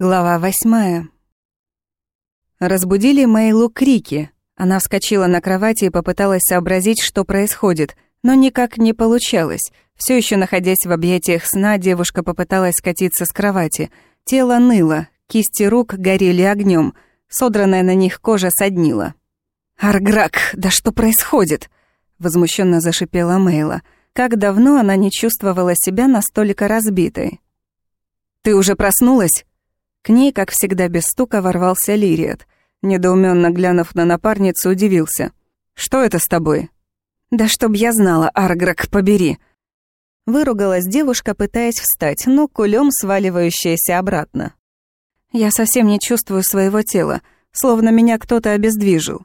Глава восьмая. Разбудили Мэйлу крики. Она вскочила на кровати и попыталась сообразить, что происходит, но никак не получалось. Все еще находясь в объятиях сна, девушка попыталась скатиться с кровати. Тело ныло, кисти рук горели огнем, содранная на них кожа соднила. «Арграк, да что происходит?» Возмущенно зашипела Мейла. Как давно она не чувствовала себя настолько разбитой. «Ты уже проснулась?» К ней, как всегда, без стука ворвался Лириет. Недоуменно глянув на напарницу, удивился. «Что это с тобой?» «Да чтоб я знала, Арграк, побери!» Выругалась девушка, пытаясь встать, но кулем сваливающаяся обратно. «Я совсем не чувствую своего тела, словно меня кто-то обездвижил».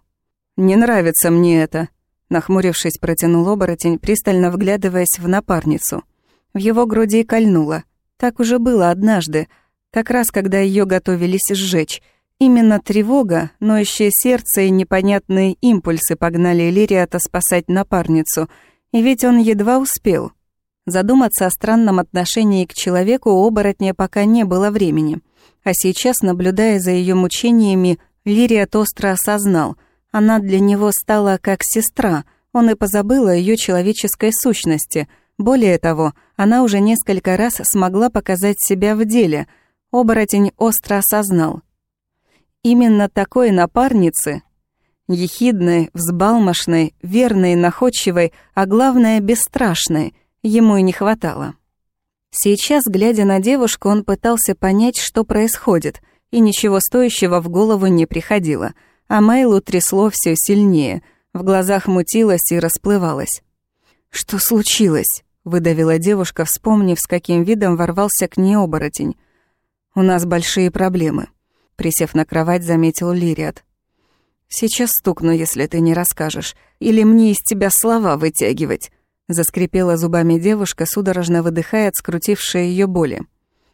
«Не нравится мне это», — нахмурившись, протянул оборотень, пристально вглядываясь в напарницу. В его груди кольнуло. Так уже было однажды, как раз когда ее готовились сжечь. Именно тревога, ноющее сердце и непонятные импульсы погнали Лириата спасать напарницу, и ведь он едва успел. Задуматься о странном отношении к человеку оборотня пока не было времени. А сейчас, наблюдая за ее мучениями, Лириат остро осознал, она для него стала как сестра, он и позабыл о ее человеческой сущности. Более того, она уже несколько раз смогла показать себя в деле — оборотень остро осознал. Именно такой напарницы, ехидной, взбалмошной, верной, находчивой, а главное, бесстрашной, ему и не хватало. Сейчас, глядя на девушку, он пытался понять, что происходит, и ничего стоящего в голову не приходило, а Мейлу трясло все сильнее, в глазах мутилось и расплывалось. «Что случилось?» — выдавила девушка, вспомнив, с каким видом ворвался к ней оборотень. У нас большие проблемы», — присев на кровать, заметил Лириат. «Сейчас стукну, если ты не расскажешь. Или мне из тебя слова вытягивать», — заскрипела зубами девушка, судорожно выдыхая от скрутившей ее боли.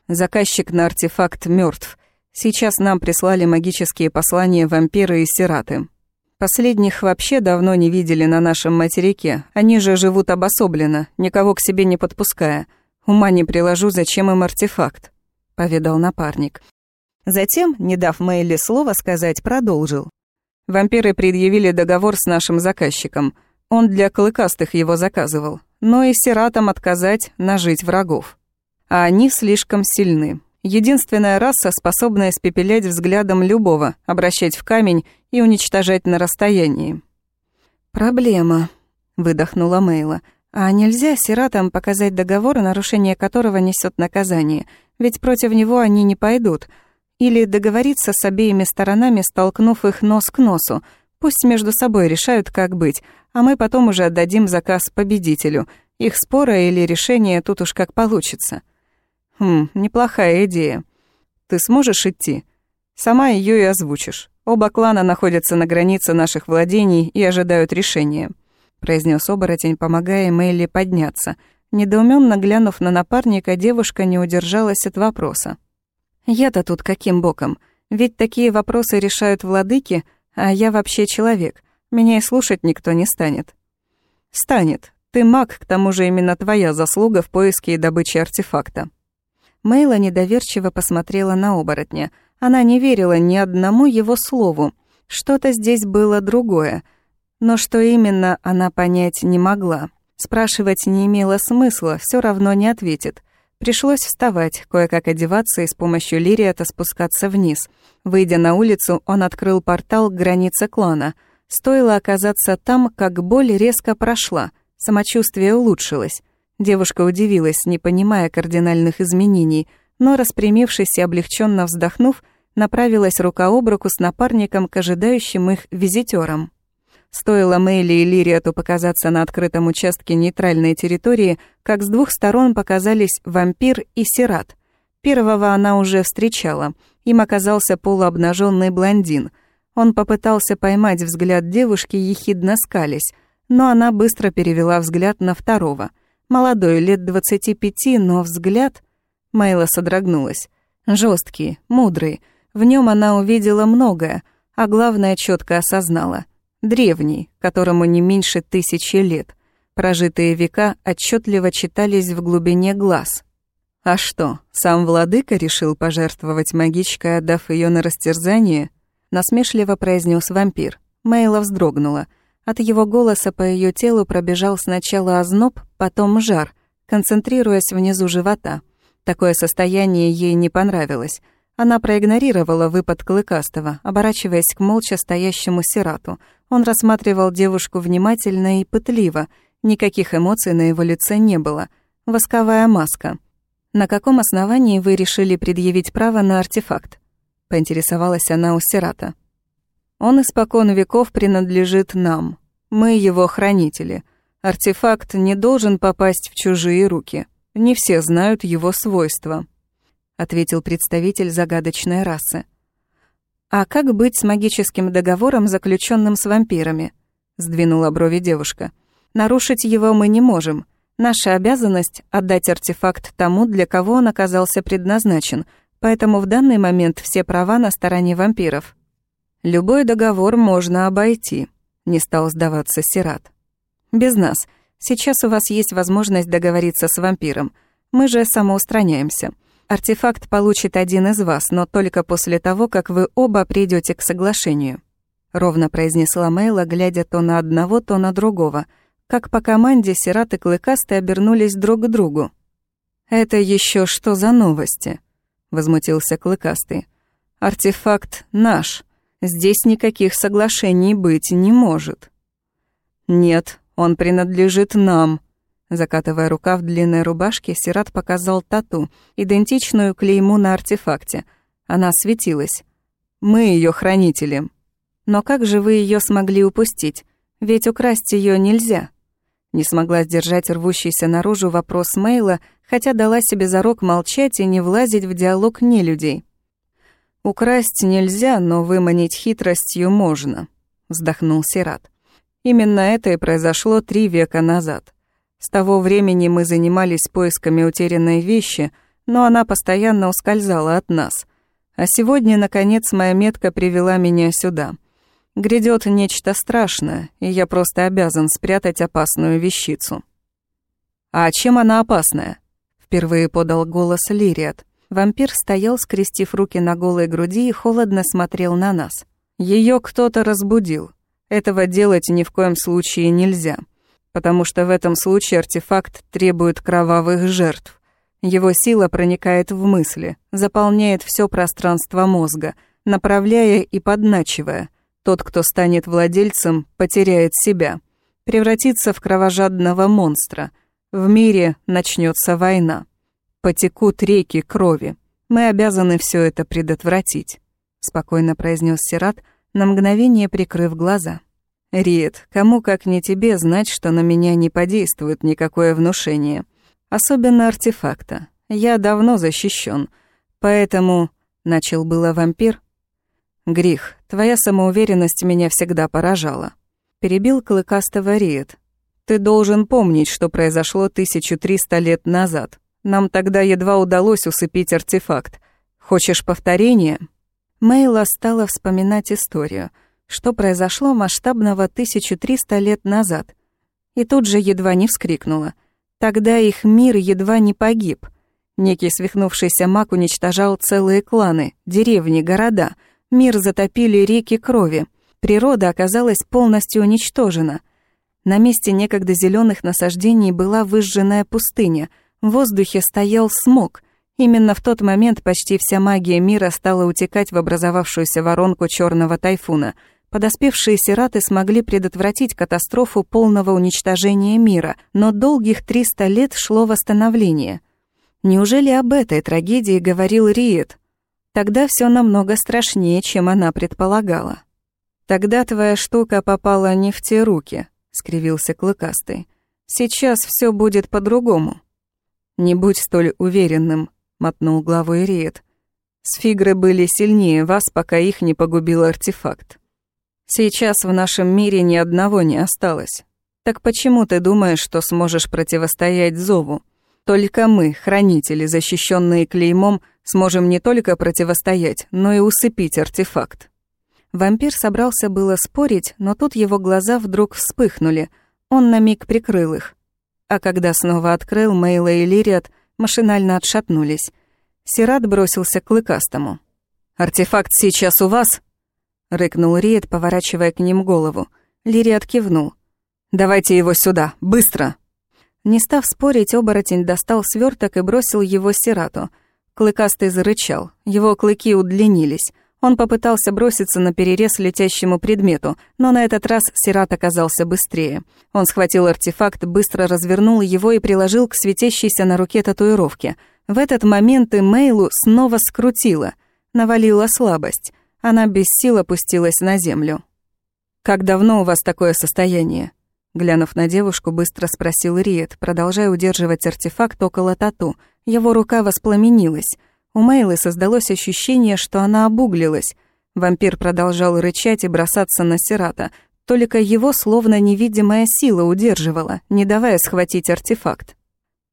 «Заказчик на артефакт мертв. Сейчас нам прислали магические послания вампиры и сираты. Последних вообще давно не видели на нашем материке. Они же живут обособленно, никого к себе не подпуская. Ума не приложу, зачем им артефакт. — поведал напарник. Затем, не дав Мэйли слова сказать, продолжил. «Вампиры предъявили договор с нашим заказчиком. Он для клыкастых его заказывал. Но и сиратам отказать — нажить врагов. А они слишком сильны. Единственная раса, способная испепелять взглядом любого, обращать в камень и уничтожать на расстоянии». «Проблема», — выдохнула Мейла. «А нельзя сиратам показать договор, нарушение которого несет наказание?» ведь против него они не пойдут. Или договориться с обеими сторонами, столкнув их нос к носу. Пусть между собой решают, как быть, а мы потом уже отдадим заказ победителю. Их спора или решение тут уж как получится. Хм, неплохая идея. Ты сможешь идти? Сама ее и озвучишь. Оба клана находятся на границе наших владений и ожидают решения», — произнес оборотень, помогая Мэйли подняться — Недоуменно глянув на напарника, девушка не удержалась от вопроса. «Я-то тут каким боком? Ведь такие вопросы решают владыки, а я вообще человек. Меня и слушать никто не станет». «Станет. Ты маг, к тому же именно твоя заслуга в поиске и добыче артефакта». Мейла недоверчиво посмотрела на оборотня. Она не верила ни одному его слову. Что-то здесь было другое. Но что именно, она понять не могла. Спрашивать не имело смысла, все равно не ответит. Пришлось вставать, кое-как одеваться и с помощью Лириата спускаться вниз. Выйдя на улицу, он открыл портал к границе клана. Стоило оказаться там, как боль резко прошла, самочувствие улучшилось. Девушка удивилась, не понимая кардинальных изменений, но, распрямившись и облегченно вздохнув, направилась рука об руку с напарником к ожидающим их визитерам. Стоило Мэйли и Лириату показаться на открытом участке нейтральной территории, как с двух сторон показались вампир и сират. Первого она уже встречала. Им оказался полуобнаженный блондин. Он попытался поймать взгляд девушки, ехидно скались, но она быстро перевела взгляд на второго. Молодой, лет двадцати пяти, но взгляд... Мэйла содрогнулась. Жесткий, мудрый. В нем она увидела многое, а главное четко осознала — древний, которому не меньше тысячи лет. Прожитые века отчетливо читались в глубине глаз. А что, сам владыка решил пожертвовать магичкой, отдав ее на растерзание? Насмешливо произнес вампир. Мейла вздрогнула. От его голоса по ее телу пробежал сначала озноб, потом жар, концентрируясь внизу живота. Такое состояние ей не понравилось. Она проигнорировала выпад Клыкастого, оборачиваясь к молча стоящему Сирату. Он рассматривал девушку внимательно и пытливо. Никаких эмоций на его лице не было. Восковая маска. «На каком основании вы решили предъявить право на артефакт?» — поинтересовалась она у Сирата. «Он испокон веков принадлежит нам. Мы его хранители. Артефакт не должен попасть в чужие руки. Не все знают его свойства». — ответил представитель загадочной расы. «А как быть с магическим договором, заключенным с вампирами?» — сдвинула брови девушка. «Нарушить его мы не можем. Наша обязанность — отдать артефакт тому, для кого он оказался предназначен, поэтому в данный момент все права на стороне вампиров». «Любой договор можно обойти», — не стал сдаваться Сират. «Без нас. Сейчас у вас есть возможность договориться с вампиром. Мы же самоустраняемся». Артефакт получит один из вас, но только после того, как вы оба придете к соглашению», — ровно произнесла Мейла, глядя то на одного, то на другого. Как по команде Сират и Клыкастый обернулись друг к другу. «Это еще что за новости?» — возмутился Клыкастый. «Артефакт наш. Здесь никаких соглашений быть не может». «Нет, он принадлежит нам», Закатывая рукав длинной рубашки, Сират показал тату, идентичную клейму на артефакте. Она светилась. «Мы ее хранители». «Но как же вы ее смогли упустить? Ведь украсть ее нельзя». Не смогла сдержать рвущийся наружу вопрос Мейла, хотя дала себе зарок молчать и не влазить в диалог нелюдей. «Украсть нельзя, но выманить хитростью можно», — вздохнул Сират. «Именно это и произошло три века назад. С того времени мы занимались поисками утерянной вещи, но она постоянно ускользала от нас. А сегодня, наконец, моя метка привела меня сюда. Грядет нечто страшное, и я просто обязан спрятать опасную вещицу. «А чем она опасная?» — впервые подал голос Лириат. Вампир стоял, скрестив руки на голой груди и холодно смотрел на нас. Ее кто-то разбудил. Этого делать ни в коем случае нельзя потому что в этом случае артефакт требует кровавых жертв. Его сила проникает в мысли, заполняет все пространство мозга, направляя и подначивая. Тот, кто станет владельцем, потеряет себя, превратится в кровожадного монстра. В мире начнется война. Потекут реки крови. Мы обязаны все это предотвратить, спокойно произнес Сират, на мгновение прикрыв глаза. Риет, кому как не тебе знать, что на меня не подействует никакое внушение. Особенно артефакта. Я давно защищен, Поэтому... Начал было вампир. Грих, твоя самоуверенность меня всегда поражала. Перебил клыкастого Риет. Ты должен помнить, что произошло 1300 лет назад. Нам тогда едва удалось усыпить артефакт. Хочешь повторения? Мейла стала вспоминать историю — что произошло масштабного 1300 лет назад. И тут же едва не вскрикнула. Тогда их мир едва не погиб. Некий свихнувшийся маг уничтожал целые кланы, деревни, города. Мир затопили реки крови. Природа оказалась полностью уничтожена. На месте некогда зеленых насаждений была выжженная пустыня. В воздухе стоял смог. Именно в тот момент почти вся магия мира стала утекать в образовавшуюся воронку черного тайфуна — Подоспевшие сираты смогли предотвратить катастрофу полного уничтожения мира, но долгих 300 лет шло восстановление. Неужели об этой трагедии говорил Риет? Тогда все намного страшнее, чем она предполагала. «Тогда твоя штука попала не в те руки», — скривился Клыкастый. «Сейчас все будет по-другому». «Не будь столь уверенным», — мотнул главой Риет. «Сфигры были сильнее вас, пока их не погубил артефакт». Сейчас в нашем мире ни одного не осталось. Так почему ты думаешь, что сможешь противостоять зову? Только мы, хранители, защищенные клеймом, сможем не только противостоять, но и усыпить артефакт. Вампир собрался было спорить, но тут его глаза вдруг вспыхнули. Он на миг прикрыл их. А когда снова открыл, Мейла и Лириат машинально отшатнулись. Сират бросился к Клыкастому. «Артефакт сейчас у вас?» — рыкнул Риет, поворачивая к ним голову. Лириат кивнул. «Давайте его сюда, быстро!» Не став спорить, оборотень достал сверток и бросил его Сирату. Клыкастый зарычал, его клыки удлинились. Он попытался броситься на перерез летящему предмету, но на этот раз Сират оказался быстрее. Он схватил артефакт, быстро развернул его и приложил к светящейся на руке татуировке. В этот момент и Мейлу снова скрутила. Навалила слабость. Она без сил опустилась на землю. «Как давно у вас такое состояние?» Глянув на девушку, быстро спросил Риет, продолжая удерживать артефакт около тату. Его рука воспламенилась. У Мейлы создалось ощущение, что она обуглилась. Вампир продолжал рычать и бросаться на Сирата. Только его словно невидимая сила удерживала, не давая схватить артефакт.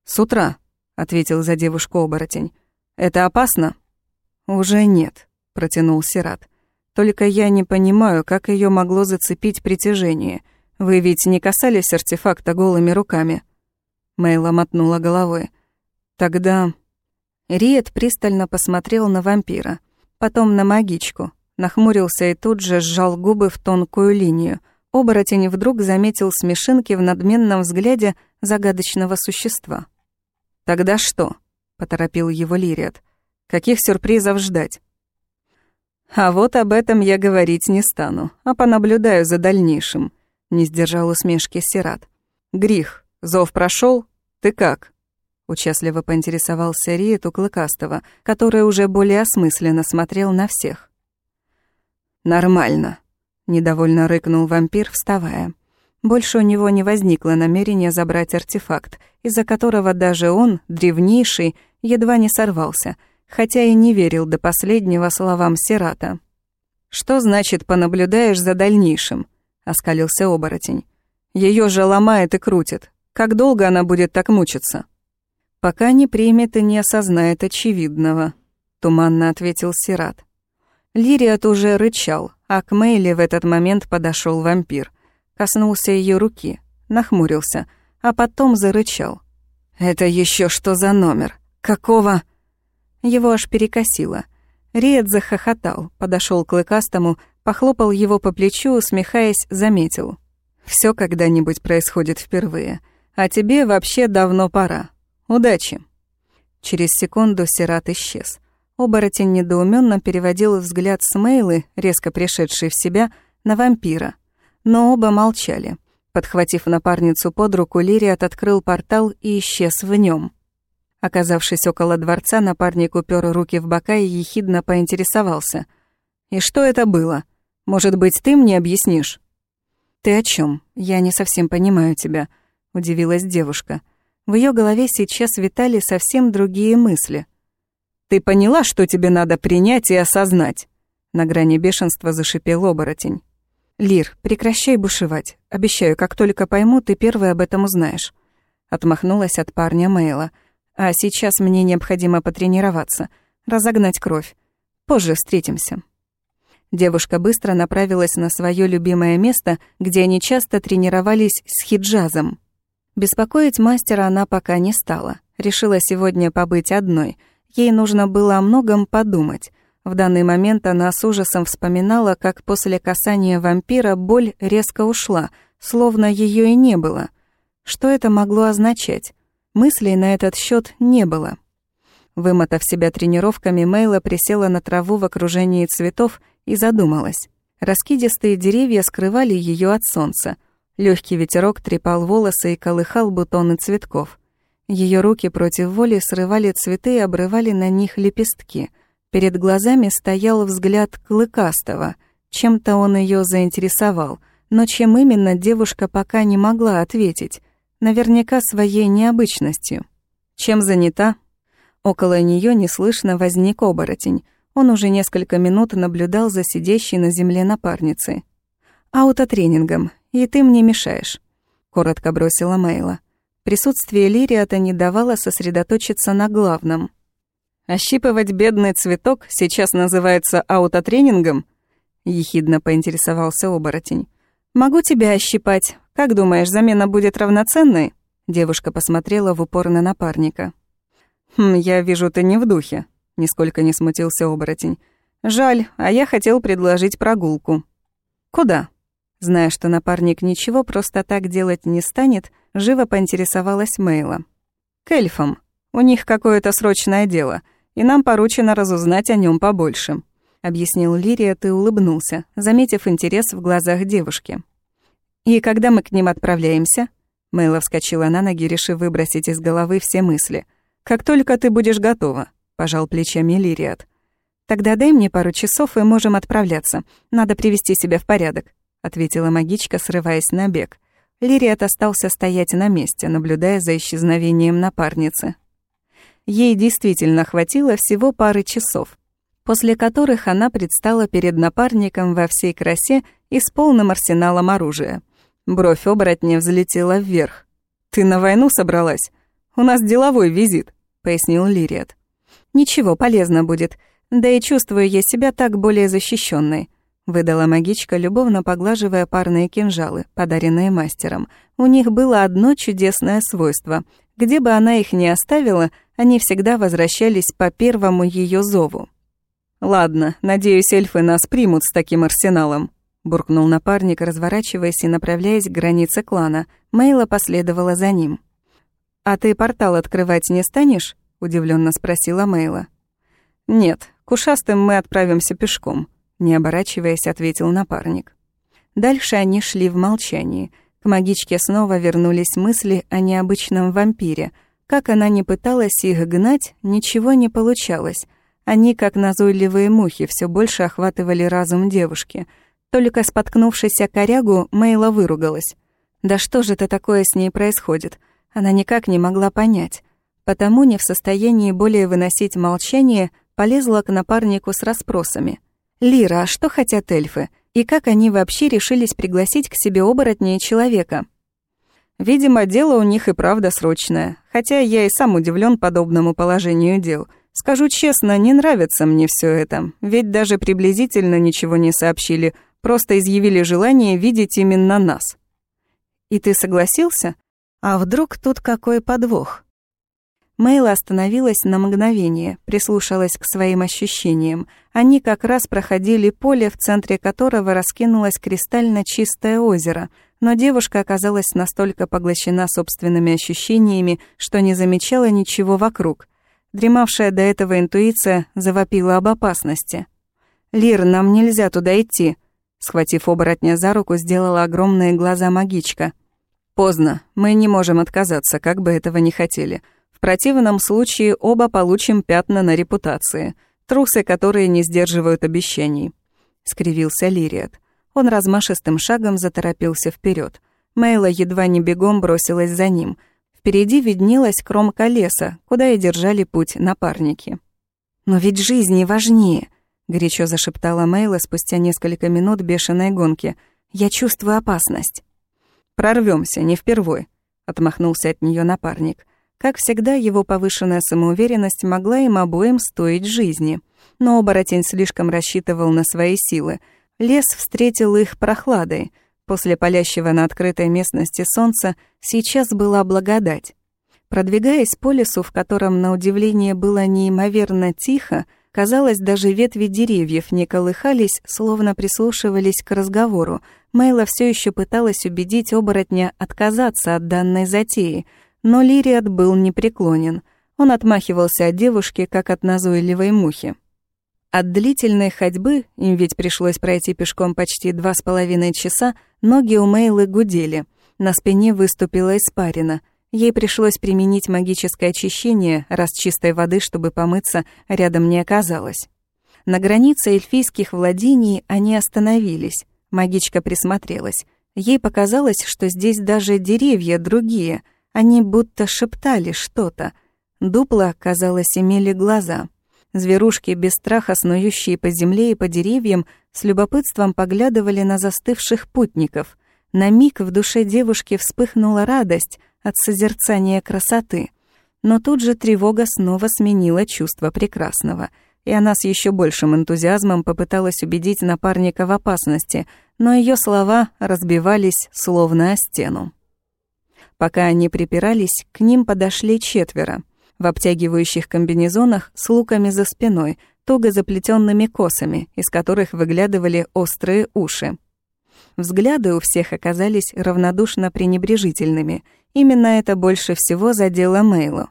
«С утра», — ответил за девушку оборотень. «Это опасно?» «Уже нет», — протянул Сират. «Только я не понимаю, как ее могло зацепить притяжение. Вы ведь не касались артефакта голыми руками?» Мейла мотнула головой. «Тогда Риет пристально посмотрел на вампира, потом на магичку, нахмурился и тут же сжал губы в тонкую линию. Оборотень вдруг заметил смешинки в надменном взгляде загадочного существа. «Тогда что?» — поторопил его Лириат. «Каких сюрпризов ждать?» «А вот об этом я говорить не стану, а понаблюдаю за дальнейшим», — не сдержал усмешки Сират. «Грих, зов прошел? Ты как?» Участливо поинтересовался Риет у Клыкастого, который уже более осмысленно смотрел на всех. «Нормально», — недовольно рыкнул вампир, вставая. Больше у него не возникло намерения забрать артефакт, из-за которого даже он, древнейший, едва не сорвался, хотя и не верил до последнего словам Сирата. «Что значит «понаблюдаешь за дальнейшим»?» — оскалился оборотень. Ее же ломает и крутит. Как долго она будет так мучиться?» «Пока не примет и не осознает очевидного», — туманно ответил Сират. Лириат уже рычал, а к Мэйли в этот момент подошел вампир. Коснулся ее руки, нахмурился, а потом зарычал. «Это еще что за номер? Какого?» Его аж перекосило. Риет захохотал, подошел к Клыкастому, похлопал его по плечу, усмехаясь, заметил. Все когда-нибудь происходит впервые, а тебе вообще давно пора. Удачи!» Через секунду Сират исчез. Оборотень недоуменно переводил взгляд с Мейлы, резко пришедшей в себя, на вампира. Но оба молчали. Подхватив напарницу под руку, Лириат открыл портал и исчез в нем. Оказавшись около дворца, напарник упер руки в бока и ехидно поинтересовался. «И что это было? Может быть, ты мне объяснишь?» «Ты о чем? Я не совсем понимаю тебя», — удивилась девушка. В ее голове сейчас витали совсем другие мысли. «Ты поняла, что тебе надо принять и осознать?» На грани бешенства зашипел оборотень. «Лир, прекращай бушевать. Обещаю, как только пойму, ты первый об этом узнаешь». Отмахнулась от парня Мейла. «А сейчас мне необходимо потренироваться, разогнать кровь. Позже встретимся». Девушка быстро направилась на свое любимое место, где они часто тренировались с хиджазом. Беспокоить мастера она пока не стала. Решила сегодня побыть одной. Ей нужно было о многом подумать. В данный момент она с ужасом вспоминала, как после касания вампира боль резко ушла, словно ее и не было. Что это могло означать? Мыслей на этот счет не было. Вымотав себя тренировками, Мейла присела на траву в окружении цветов и задумалась. Раскидистые деревья скрывали ее от солнца — Легкий ветерок трепал волосы и колыхал бутоны цветков. Ее руки против воли срывали цветы и обрывали на них лепестки. Перед глазами стоял взгляд Клыкастого. Чем-то он ее заинтересовал, но чем именно девушка пока не могла ответить. Наверняка своей необычностью. Чем занята? Около нее неслышно возник оборотень. Он уже несколько минут наблюдал за сидящей на земле напарницей. Аутотренингом, и ты мне мешаешь», — коротко бросила Мейла. Присутствие Лириата не давало сосредоточиться на главном. «Ощипывать бедный цветок сейчас называется аутотренингом?» — ехидно поинтересовался оборотень. «Могу тебя ощипать. Как думаешь, замена будет равноценной?» Девушка посмотрела в упор на напарника. «Хм, я вижу, ты не в духе», — нисколько не смутился оборотень. «Жаль, а я хотел предложить прогулку». «Куда?» Зная, что напарник ничего просто так делать не станет, живо поинтересовалась Мейла. «К эльфам. У них какое-то срочное дело, и нам поручено разузнать о нем побольше», — объяснил Лириат и улыбнулся, заметив интерес в глазах девушки. «И когда мы к ним отправляемся?» Мейла вскочила на ноги, решив выбросить из головы все мысли. «Как только ты будешь готова», — пожал плечами Лириат. «Тогда дай мне пару часов, и можем отправляться. Надо привести себя в порядок», — ответила магичка, срываясь на бег. Лириат остался стоять на месте, наблюдая за исчезновением напарницы. Ей действительно хватило всего пары часов, после которых она предстала перед напарником во всей красе и с полным арсеналом оружия. Бровь оборотня взлетела вверх. «Ты на войну собралась? У нас деловой визит», — пояснил Лириат. «Ничего, полезно будет. Да и чувствую я себя так более защищенной выдала магичка, любовно поглаживая парные кинжалы, подаренные мастером. У них было одно чудесное свойство. Где бы она их ни оставила, они всегда возвращались по первому ее зову. «Ладно, надеюсь, эльфы нас примут с таким арсеналом», буркнул напарник, разворачиваясь и направляясь к границе клана. Мейла последовала за ним. «А ты портал открывать не станешь?» удивленно спросила Мейла. «Нет, к ушастым мы отправимся пешком», не оборачиваясь, ответил напарник. Дальше они шли в молчании. К магичке снова вернулись мысли о необычном вампире. Как она не пыталась их гнать, ничего не получалось. Они, как назойливые мухи, все больше охватывали разум девушки. Только споткнувшись о корягу, Мейла выругалась. Да что же это такое с ней происходит? Она никак не могла понять. Потому, не в состоянии более выносить молчание, полезла к напарнику с расспросами — «Лира, а что хотят эльфы? И как они вообще решились пригласить к себе оборотня и человека?» «Видимо, дело у них и правда срочное, хотя я и сам удивлен подобному положению дел. Скажу честно, не нравится мне все это, ведь даже приблизительно ничего не сообщили, просто изъявили желание видеть именно нас». «И ты согласился? А вдруг тут какой подвох?» Мейла остановилась на мгновение, прислушалась к своим ощущениям. Они как раз проходили поле, в центре которого раскинулось кристально чистое озеро, но девушка оказалась настолько поглощена собственными ощущениями, что не замечала ничего вокруг. Дремавшая до этого интуиция завопила об опасности. «Лир, нам нельзя туда идти», Схватив оборотня за руку, сделала огромные глаза магичка. «Поздно. Мы не можем отказаться, как бы этого не хотели противном случае оба получим пятна на репутации, трусы, которые не сдерживают обещаний», — скривился Лириат. Он размашистым шагом заторопился вперед. Мейла едва не бегом бросилась за ним. Впереди виднелась кромка леса, куда и держали путь напарники. «Но ведь жизни важнее», — горячо зашептала Мейла спустя несколько минут бешеной гонки. «Я чувствую опасность». Прорвемся, не впервой», — отмахнулся от нее напарник. Как всегда, его повышенная самоуверенность могла им обоим стоить жизни. Но оборотень слишком рассчитывал на свои силы. Лес встретил их прохладой. После палящего на открытой местности солнца сейчас была благодать. Продвигаясь по лесу, в котором, на удивление, было неимоверно тихо, казалось, даже ветви деревьев не колыхались, словно прислушивались к разговору. Мейла все еще пыталась убедить оборотня отказаться от данной затеи — но Лириат был непреклонен. Он отмахивался от девушки, как от назойливой мухи. От длительной ходьбы, им ведь пришлось пройти пешком почти два с половиной часа, ноги у Мейлы гудели. На спине выступила испарина. Ей пришлось применить магическое очищение, раз чистой воды, чтобы помыться, рядом не оказалось. На границе эльфийских владений они остановились. Магичка присмотрелась. Ей показалось, что здесь даже деревья другие, они будто шептали что-то. Дупла, казалось, имели глаза. Зверушки, без страха снующие по земле и по деревьям, с любопытством поглядывали на застывших путников. На миг в душе девушки вспыхнула радость от созерцания красоты. Но тут же тревога снова сменила чувство прекрасного, и она с еще большим энтузиазмом попыталась убедить напарника в опасности, но ее слова разбивались словно о стену. Пока они припирались, к ним подошли четверо. в обтягивающих комбинезонах с луками за спиной, туго заплетенными косами, из которых выглядывали острые уши. Взгляды у всех оказались равнодушно пренебрежительными. Именно это больше всего задело Мейлу.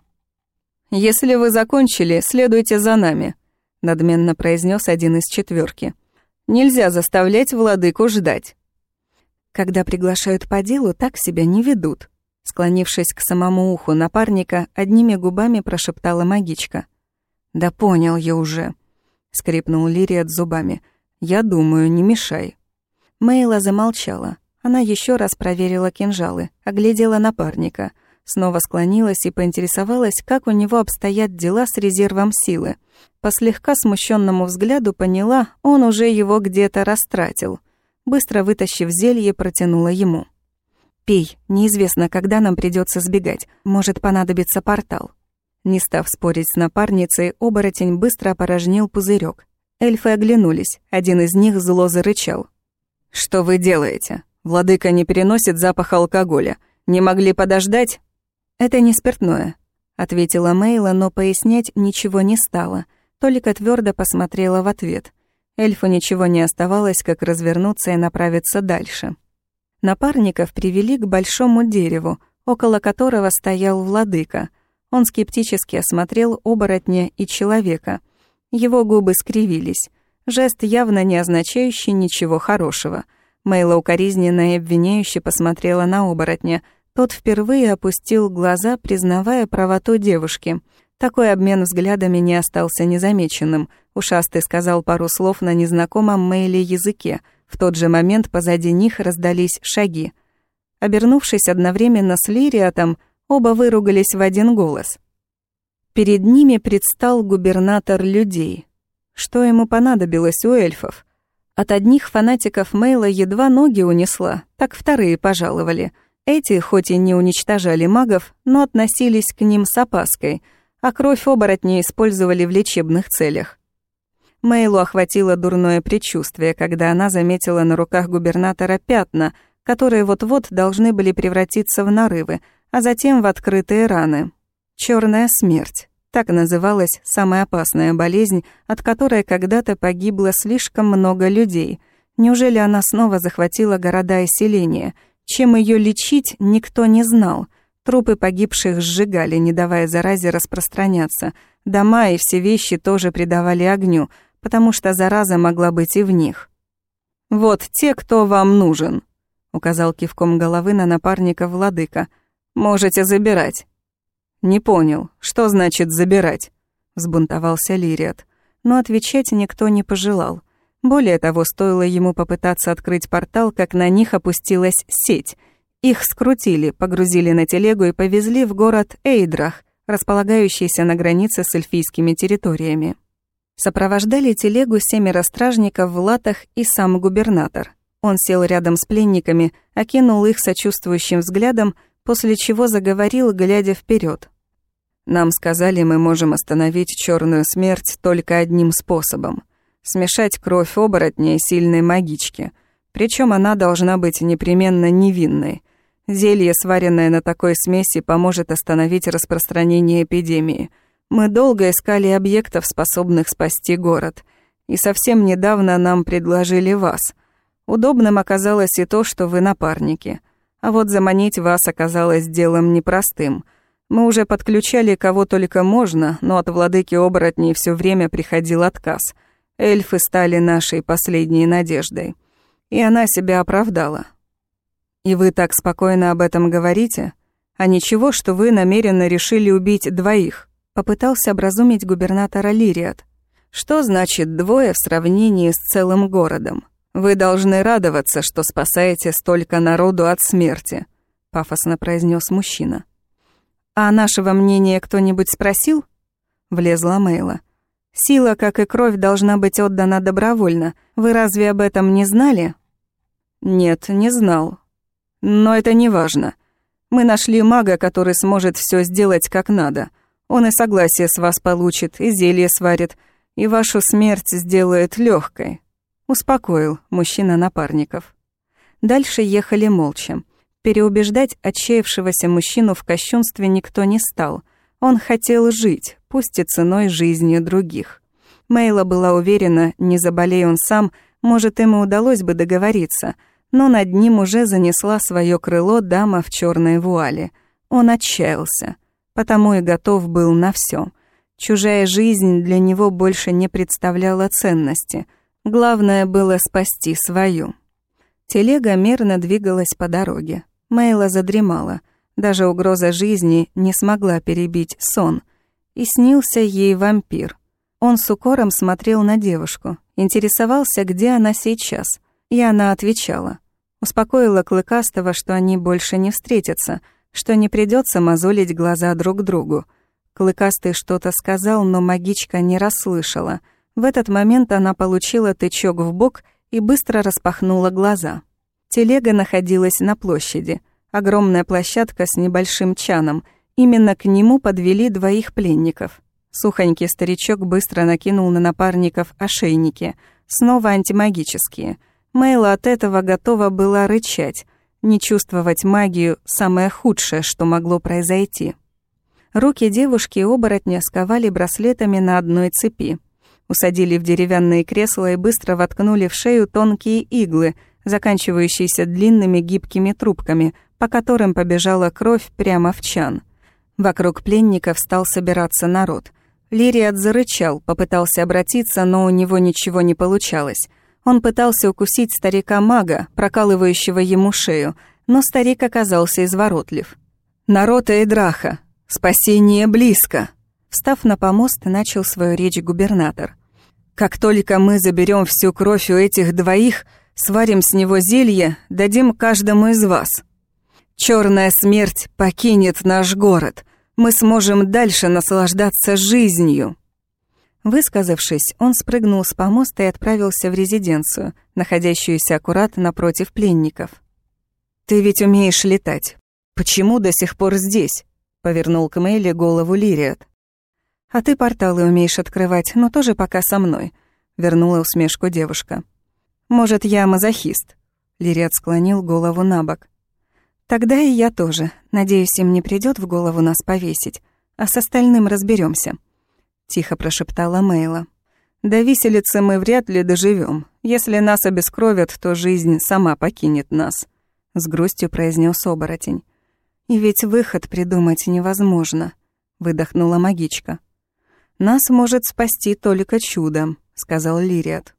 «Если вы закончили, следуйте за нами», — надменно произнес один из четверки. «Нельзя заставлять владыку ждать». Когда приглашают по делу, так себя не ведут. Склонившись к самому уху напарника, одними губами прошептала магичка. «Да понял я уже», — скрипнул Лириат зубами. «Я думаю, не мешай». Мейла замолчала. Она еще раз проверила кинжалы, оглядела напарника — Снова склонилась и поинтересовалась, как у него обстоят дела с резервом силы. По слегка смущенному взгляду поняла, он уже его где-то растратил. Быстро вытащив зелье, протянула ему. «Пей, неизвестно, когда нам придется сбегать. Может, понадобится портал». Не став спорить с напарницей, оборотень быстро опорожнил пузырек. Эльфы оглянулись, один из них зло зарычал. «Что вы делаете? Владыка не переносит запах алкоголя. Не могли подождать?» «Это не спиртное», — ответила Мейла, но пояснять ничего не стала, только твердо посмотрела в ответ. Эльфу ничего не оставалось, как развернуться и направиться дальше. Напарников привели к большому дереву, около которого стоял владыка. Он скептически осмотрел оборотня и человека. Его губы скривились. Жест, явно не означающий ничего хорошего. Мейла укоризненно и обвиняюще посмотрела на оборотня — тот впервые опустил глаза, признавая правоту девушки. Такой обмен взглядами не остался незамеченным. Ушастый сказал пару слов на незнакомом Мэйле языке. В тот же момент позади них раздались шаги. Обернувшись одновременно с Лириатом, оба выругались в один голос. Перед ними предстал губернатор людей. Что ему понадобилось у эльфов? От одних фанатиков Мейла едва ноги унесла, так вторые пожаловали — эти, хоть и не уничтожали магов, но относились к ним с опаской, а кровь оборотней использовали в лечебных целях. Мейлу охватило дурное предчувствие, когда она заметила на руках губернатора пятна, которые вот-вот должны были превратиться в нарывы, а затем в открытые раны. Черная смерть. Так называлась самая опасная болезнь, от которой когда-то погибло слишком много людей. Неужели она снова захватила города и селения — чем ее лечить, никто не знал. Трупы погибших сжигали, не давая заразе распространяться. Дома и все вещи тоже придавали огню, потому что зараза могла быть и в них. «Вот те, кто вам нужен», — указал кивком головы на напарника владыка. «Можете забирать». «Не понял, что значит забирать?» — взбунтовался Лириат. Но отвечать никто не пожелал. Более того, стоило ему попытаться открыть портал, как на них опустилась сеть. Их скрутили, погрузили на телегу и повезли в город Эйдрах, располагающийся на границе с эльфийскими территориями. Сопровождали телегу семеро стражников в латах и сам губернатор. Он сел рядом с пленниками, окинул их сочувствующим взглядом, после чего заговорил, глядя вперед. «Нам сказали, мы можем остановить черную смерть только одним способом — смешать кровь оборотня и сильной магички. Причем она должна быть непременно невинной. Зелье, сваренное на такой смеси, поможет остановить распространение эпидемии. Мы долго искали объектов, способных спасти город. И совсем недавно нам предложили вас. Удобным оказалось и то, что вы напарники. А вот заманить вас оказалось делом непростым. Мы уже подключали кого только можно, но от владыки оборотней все время приходил отказ — Эльфы стали нашей последней надеждой. И она себя оправдала. И вы так спокойно об этом говорите? А ничего, что вы намеренно решили убить двоих? Попытался образумить губернатора Лириат. Что значит двое в сравнении с целым городом? Вы должны радоваться, что спасаете столько народу от смерти, пафосно произнес мужчина. А нашего мнения кто-нибудь спросил? Влезла Мейла. Сила, как и кровь, должна быть отдана добровольно. Вы разве об этом не знали? Нет, не знал. Но это не важно. Мы нашли мага, который сможет все сделать как надо. Он и согласие с вас получит, и зелье сварит, и вашу смерть сделает легкой. Успокоил мужчина напарников. Дальше ехали молча. Переубеждать отчаявшегося мужчину в кощунстве никто не стал — Он хотел жить, пусть и ценой жизни других. Мейла была уверена, не заболей он сам, может, ему удалось бы договориться, но над ним уже занесла свое крыло дама в черной вуале. Он отчаялся, потому и готов был на все. Чужая жизнь для него больше не представляла ценности. Главное было спасти свою. Телега мерно двигалась по дороге. Мейла задремала. Даже угроза жизни не смогла перебить сон. И снился ей вампир. Он с укором смотрел на девушку, интересовался, где она сейчас, и она отвечала. Успокоила Клыкастого, что они больше не встретятся, что не придется мозолить глаза друг другу. Клыкастый что-то сказал, но магичка не расслышала. В этот момент она получила тычок в бок и быстро распахнула глаза. Телега находилась на площади. Огромная площадка с небольшим чаном. Именно к нему подвели двоих пленников. Сухонький старичок быстро накинул на напарников ошейники. Снова антимагические. Мейла от этого готова была рычать. Не чувствовать магию – самое худшее, что могло произойти. Руки девушки-оборотня сковали браслетами на одной цепи. Усадили в деревянные кресла и быстро воткнули в шею тонкие иглы, заканчивающиеся длинными гибкими трубками, по которым побежала кровь прямо в чан. Вокруг пленников стал собираться народ. Лириат зарычал, попытался обратиться, но у него ничего не получалось. Он пытался укусить старика-мага, прокалывающего ему шею, но старик оказался изворотлив. «Народ Эйдраха, Спасение близко!» Встав на помост, начал свою речь губернатор. «Как только мы заберем всю кровь у этих двоих, сварим с него зелье, дадим каждому из вас. Черная смерть покинет наш город. Мы сможем дальше наслаждаться жизнью». Высказавшись, он спрыгнул с помоста и отправился в резиденцию, находящуюся аккуратно напротив пленников. «Ты ведь умеешь летать. Почему до сих пор здесь?» Повернул к Мэйли голову Лириат. «А ты порталы умеешь открывать, но тоже пока со мной», — вернула усмешку девушка. «Может, я мазохист?» Лириат склонил голову на бок. «Тогда и я тоже. Надеюсь, им не придёт в голову нас повесить, а с остальным разберёмся», — тихо прошептала Мейла. «До виселицы мы вряд ли доживём. Если нас обескровят, то жизнь сама покинет нас», — с грустью произнёс оборотень. «И ведь выход придумать невозможно», — выдохнула магичка. «Нас может спасти только чудом», — сказал Лириат.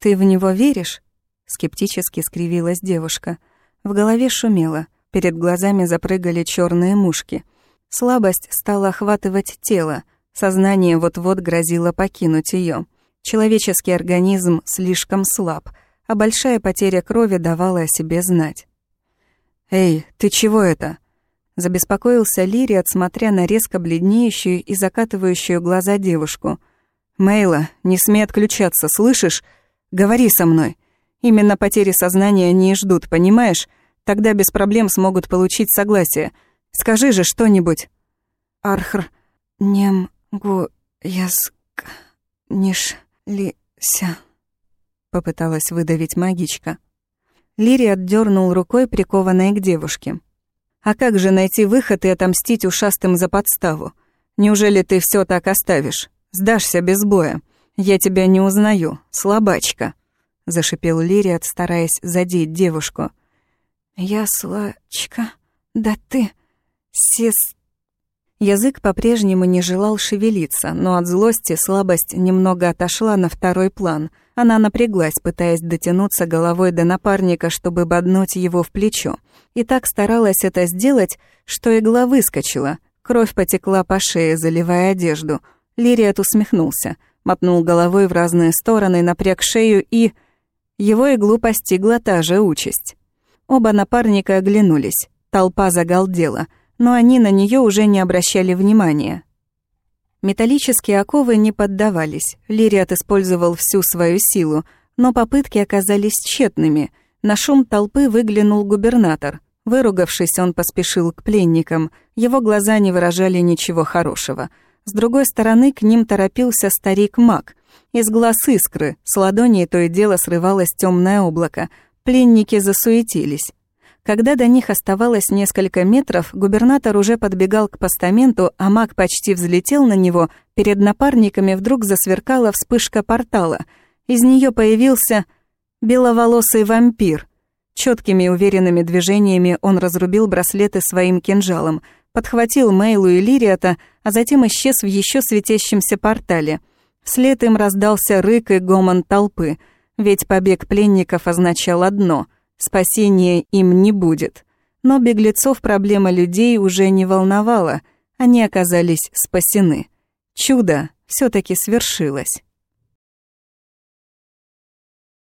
«Ты в него веришь?» — скептически скривилась девушка. В голове шумело, перед глазами запрыгали черные мушки. Слабость стала охватывать тело, сознание вот-вот грозило покинуть ее. Человеческий организм слишком слаб, а большая потеря крови давала о себе знать. «Эй, ты чего это?» Забеспокоился Лириат, смотря на резко бледнеющую и закатывающую глаза девушку. «Мейла, не смей отключаться, слышишь? Говори со мной. Именно потери сознания не ждут, понимаешь? Тогда без проблем смогут получить согласие. Скажи же что-нибудь». «Архр, нем гу яск ниш ли ся», — попыталась выдавить магичка. Лири отдернул рукой, прикованной к девушке. А как же найти выход и отомстить ушастым за подставу? Неужели ты все так оставишь? Сдашься без боя. Я тебя не узнаю, слабачка», — зашипел Лириат, стараясь задеть девушку. «Я слачка? Да ты... Сес...» Язык по-прежнему не желал шевелиться, но от злости слабость немного отошла на второй план. Она напряглась, пытаясь дотянуться головой до напарника, чтобы боднуть его в плечо. И так старалась это сделать, что игла выскочила. Кровь потекла по шее, заливая одежду. Лириат усмехнулся, мотнул головой в разные стороны, напряг шею и... Его иглу постигла та же участь. Оба напарника оглянулись. Толпа загалдела — но они на нее уже не обращали внимания. Металлические оковы не поддавались, Лириат использовал всю свою силу, но попытки оказались тщетными. На шум толпы выглянул губернатор. Выругавшись, он поспешил к пленникам. Его глаза не выражали ничего хорошего. С другой стороны, к ним торопился старик-маг. Из глаз искры, с ладони то и дело срывалось темное облако. Пленники засуетились. Когда до них оставалось несколько метров, губернатор уже подбегал к постаменту, а маг почти взлетел на него, перед напарниками вдруг засверкала вспышка портала. Из нее появился беловолосый вампир. Четкими уверенными движениями он разрубил браслеты своим кинжалом, подхватил Мейлу и Лириата, а затем исчез в еще светящемся портале. Вслед им раздался рык и гомон толпы, ведь побег пленников означал одно — Спасения им не будет. Но беглецов проблема людей уже не волновала, они оказались спасены. Чудо все таки свершилось.